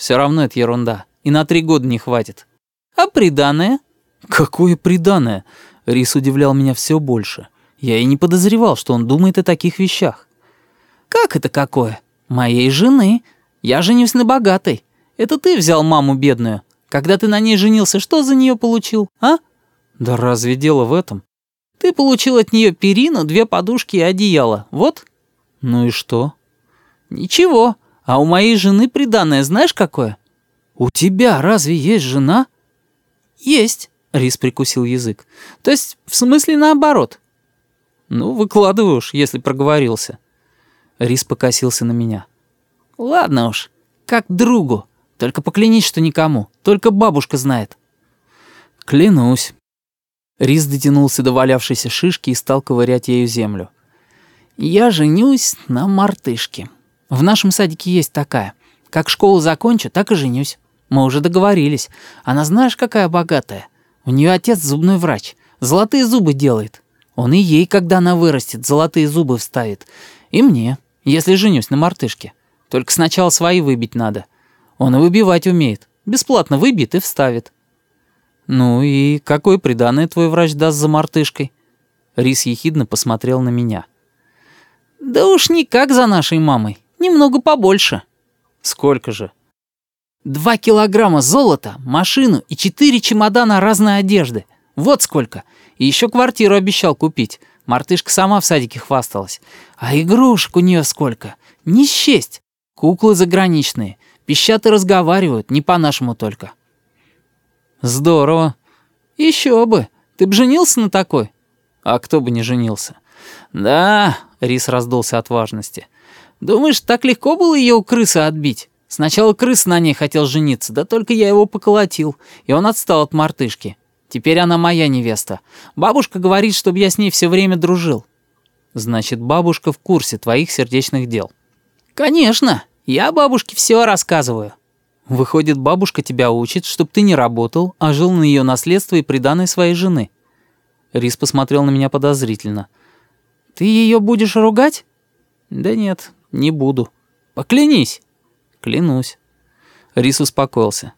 Все равно это ерунда. И на три года не хватит. А приданное? Какое приданное? Рис удивлял меня все больше. Я и не подозревал, что он думает о таких вещах. Как это какое? Моей жены. Я женюсь на богатой. Это ты взял маму бедную. Когда ты на ней женился, что за нее получил, а? Да разве дело в этом? Ты получил от нее перину, две подушки и одеяло. Вот. Ну и что? Ничего. А у моей жены приданное знаешь какое? У тебя разве есть жена? Есть. Рис прикусил язык. То есть, в смысле наоборот. Ну, выкладывай уж, если проговорился. Рис покосился на меня. Ладно уж, как другу. Только поклянись, что никому. Только бабушка знает. Клянусь. Рис дотянулся до валявшейся шишки и стал ковырять ею землю. Я женюсь на мартышке. В нашем садике есть такая. Как школу закончу, так и женюсь. Мы уже договорились. Она знаешь, какая богатая. У нее отец зубной врач. Золотые зубы делает. Он и ей, когда она вырастет, золотые зубы вставит. И мне, если женюсь на мартышке. Только сначала свои выбить надо. Он и выбивать умеет. Бесплатно выбьет и вставит. Ну и какое приданное твой врач даст за мартышкой? Рис ехидно посмотрел на меня. Да уж не как за нашей мамой. Немного побольше. Сколько же? Два килограмма золота, машину и четыре чемодана разной одежды. Вот сколько. И еще квартиру обещал купить. Мартышка сама в садике хвасталась. А игрушек у нее сколько. Не счесть. Куклы заграничные. Пищат и разговаривают, не по-нашему только». «Здорово». Еще бы. Ты б женился на такой?» «А кто бы не женился?» «Да», — Рис раздулся от важности. «Думаешь, так легко было ее у крысы отбить? Сначала крыс на ней хотел жениться, да только я его поколотил, и он отстал от мартышки. Теперь она моя невеста. Бабушка говорит, чтобы я с ней все время дружил». «Значит, бабушка в курсе твоих сердечных дел?» «Конечно. Я бабушке все рассказываю». Выходит, бабушка тебя учит, чтобы ты не работал, а жил на ее наследство и приданной своей жены. Рис посмотрел на меня подозрительно. Ты ее будешь ругать? Да нет, не буду. Поклянись. Клянусь. Рис успокоился.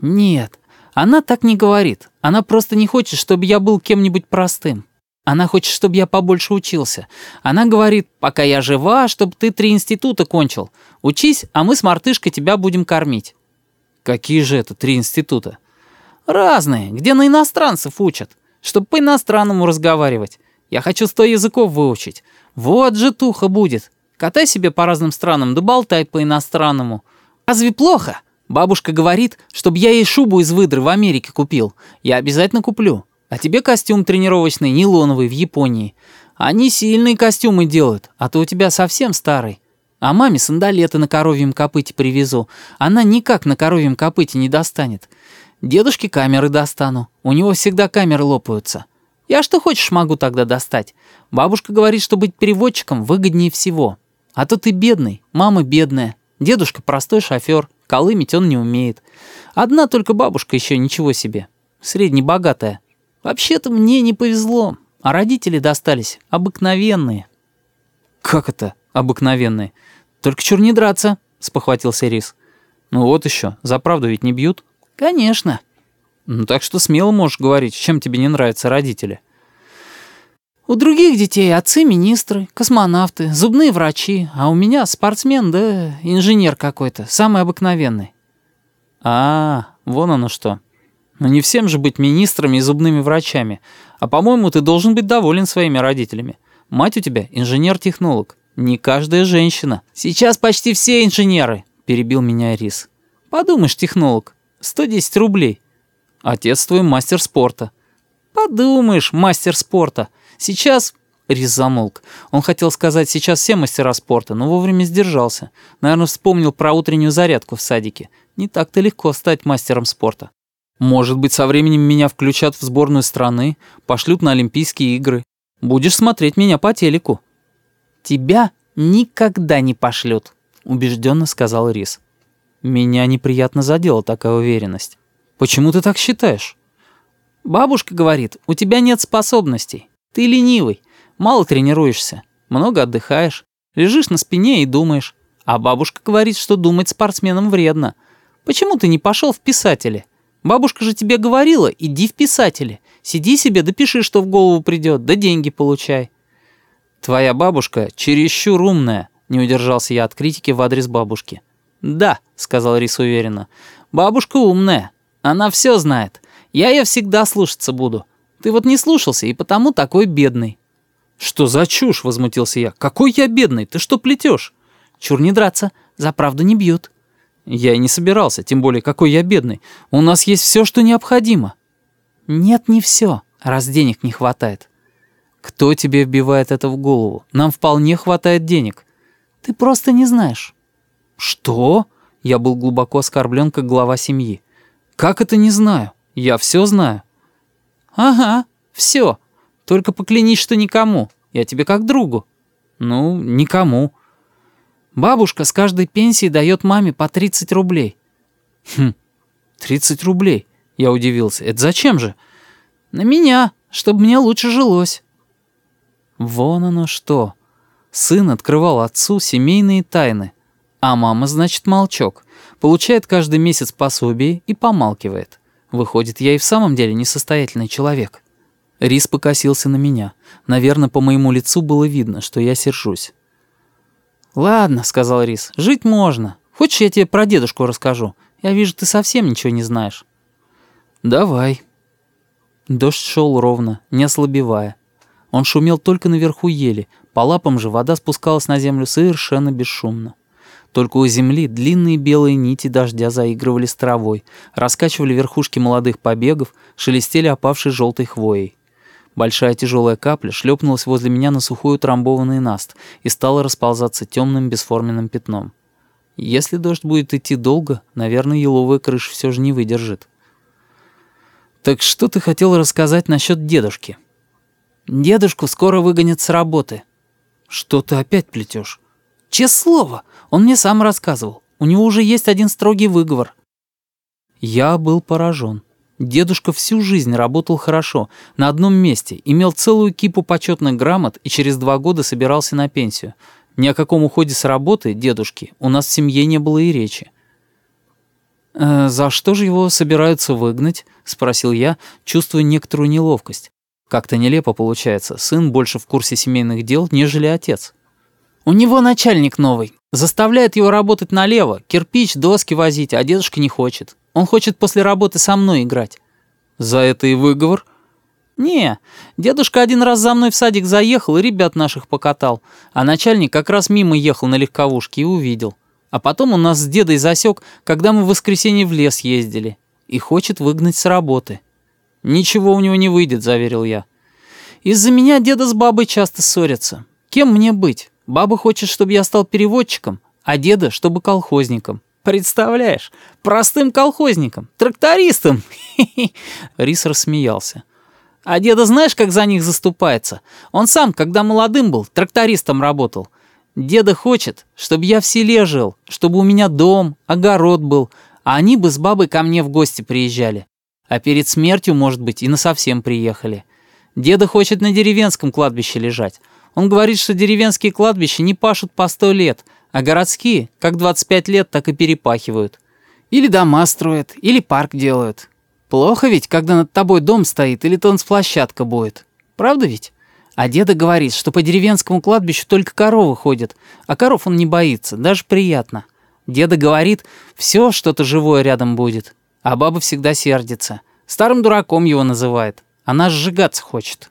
Нет, она так не говорит. Она просто не хочет, чтобы я был кем-нибудь простым. Она хочет, чтобы я побольше учился. Она говорит, пока я жива, чтобы ты три института кончил. Учись, а мы с мартышкой тебя будем кормить». «Какие же это три института?» «Разные, где на иностранцев учат, чтобы по-иностранному разговаривать. Я хочу сто языков выучить. Вот же туха будет. Катай себе по разным странам, да болтай по-иностранному. Разве плохо? Бабушка говорит, чтобы я ей шубу из выдры в Америке купил. Я обязательно куплю. А тебе костюм тренировочный нейлоновый в Японии. Они сильные костюмы делают, а то у тебя совсем старый. А маме сандалеты на коровьем копыте привезу. Она никак на коровьем копыте не достанет. Дедушке камеры достану. У него всегда камеры лопаются. Я что хочешь могу тогда достать. Бабушка говорит, что быть переводчиком выгоднее всего. А то ты бедный, мама бедная. Дедушка простой шофер, колымить он не умеет. Одна только бабушка еще ничего себе. Среднебогатая. Вообще-то мне не повезло, а родители достались обыкновенные». «Как это обыкновенные? Только чур не драться», — спохватился Рис. «Ну вот еще, за правду ведь не бьют?» «Конечно». «Ну так что смело можешь говорить, чем тебе не нравятся родители». «У других детей отцы министры, космонавты, зубные врачи, а у меня спортсмен, да инженер какой-то, самый обыкновенный». «А, вон оно что». Но не всем же быть министрами и зубными врачами. А по-моему, ты должен быть доволен своими родителями. Мать у тебя инженер-технолог. Не каждая женщина. Сейчас почти все инженеры, перебил меня Рис. Подумаешь, технолог. 110 рублей. Отец твой мастер спорта. Подумаешь, мастер спорта. Сейчас... Рис замолк. Он хотел сказать «сейчас все мастера спорта», но вовремя сдержался. Наверное, вспомнил про утреннюю зарядку в садике. Не так-то легко стать мастером спорта. Может быть, со временем меня включат в сборную страны, пошлют на Олимпийские игры. Будешь смотреть меня по телеку». «Тебя никогда не пошлют», — убежденно сказал Рис. Меня неприятно задела такая уверенность. «Почему ты так считаешь?» «Бабушка говорит, у тебя нет способностей. Ты ленивый, мало тренируешься, много отдыхаешь, лежишь на спине и думаешь. А бабушка говорит, что думать спортсменам вредно. Почему ты не пошел в писатели? Бабушка же тебе говорила, иди в писатели. Сиди себе, допиши, что в голову придет, да деньги получай. Твоя бабушка чересчур умная, не удержался я от критики в адрес бабушки. Да, сказал Рис уверенно. Бабушка умная. Она все знает. Я ее всегда слушаться буду. Ты вот не слушался, и потому такой бедный. «Что за чушь?» — возмутился я. «Какой я бедный? Ты что плетешь?» «Чур не драться. За правду не бьют». «Я и не собирался, тем более, какой я бедный. У нас есть все, что необходимо». «Нет, не все, раз денег не хватает». «Кто тебе вбивает это в голову? Нам вполне хватает денег». «Ты просто не знаешь». «Что?» Я был глубоко оскорблен как глава семьи. «Как это не знаю? Я все знаю». «Ага, все. Только поклянись, что никому. Я тебе как другу». «Ну, никому». «Бабушка с каждой пенсии дает маме по 30 рублей». «Хм, 30 рублей?» Я удивился. «Это зачем же?» «На меня, чтобы мне лучше жилось». Вон оно что. Сын открывал отцу семейные тайны. А мама, значит, молчок. Получает каждый месяц пособие и помалкивает. Выходит, я и в самом деле несостоятельный человек. Рис покосился на меня. Наверное, по моему лицу было видно, что я сержусь. «Ладно», — сказал Рис, — «жить можно. Хочешь, я тебе про дедушку расскажу? Я вижу, ты совсем ничего не знаешь». «Давай». Дождь шел ровно, не ослабевая. Он шумел только наверху ели, по лапам же вода спускалась на землю совершенно бесшумно. Только у земли длинные белые нити дождя заигрывали с травой, раскачивали верхушки молодых побегов, шелестели опавшей желтой хвоей. Большая тяжелая капля шлепнулась возле меня на сухой утрамбованный наст и стала расползаться темным бесформенным пятном. Если дождь будет идти долго, наверное, еловая крыша все же не выдержит. «Так что ты хотел рассказать насчет дедушки?» «Дедушку скоро выгонят с работы». «Что ты опять плетешь? «Честное слово, он мне сам рассказывал. У него уже есть один строгий выговор». Я был поражен. Дедушка всю жизнь работал хорошо, на одном месте, имел целую кипу почетных грамот и через два года собирался на пенсию. Ни о каком уходе с работы дедушки у нас в семье не было и речи. «Э, «За что же его собираются выгнать?» — спросил я, чувствуя некоторую неловкость. Как-то нелепо получается, сын больше в курсе семейных дел, нежели отец. «У него начальник новый. Заставляет его работать налево, кирпич, доски возить, а дедушка не хочет. Он хочет после работы со мной играть». «За это и выговор?» «Не, дедушка один раз за мной в садик заехал и ребят наших покатал, а начальник как раз мимо ехал на легковушке и увидел. А потом у нас с дедой засек, когда мы в воскресенье в лес ездили, и хочет выгнать с работы». «Ничего у него не выйдет», — заверил я. «Из-за меня деда с бабой часто ссорятся. Кем мне быть? Баба хочет, чтобы я стал переводчиком, а деда, чтобы колхозником. Представляешь? Простым колхозником, трактористом. Рис рассмеялся. А деда знаешь, как за них заступается? Он сам, когда молодым был, трактористом работал. Деда хочет, чтобы я в селе жил, чтобы у меня дом, огород был, а они бы с бабой ко мне в гости приезжали. А перед смертью, может быть, и насовсем приехали. Деда хочет на деревенском кладбище лежать. Он говорит, что деревенские кладбища не пашут по сто лет, а городские, как 25 лет, так и перепахивают. Или дома строят, или парк делают. Плохо ведь, когда над тобой дом стоит или танцплощадка будет. Правда ведь? А деда говорит, что по деревенскому кладбищу только коровы ходят, а коров он не боится, даже приятно. Деда говорит, все что-то живое рядом будет, а баба всегда сердится. Старым дураком его называет. Она сжигаться хочет.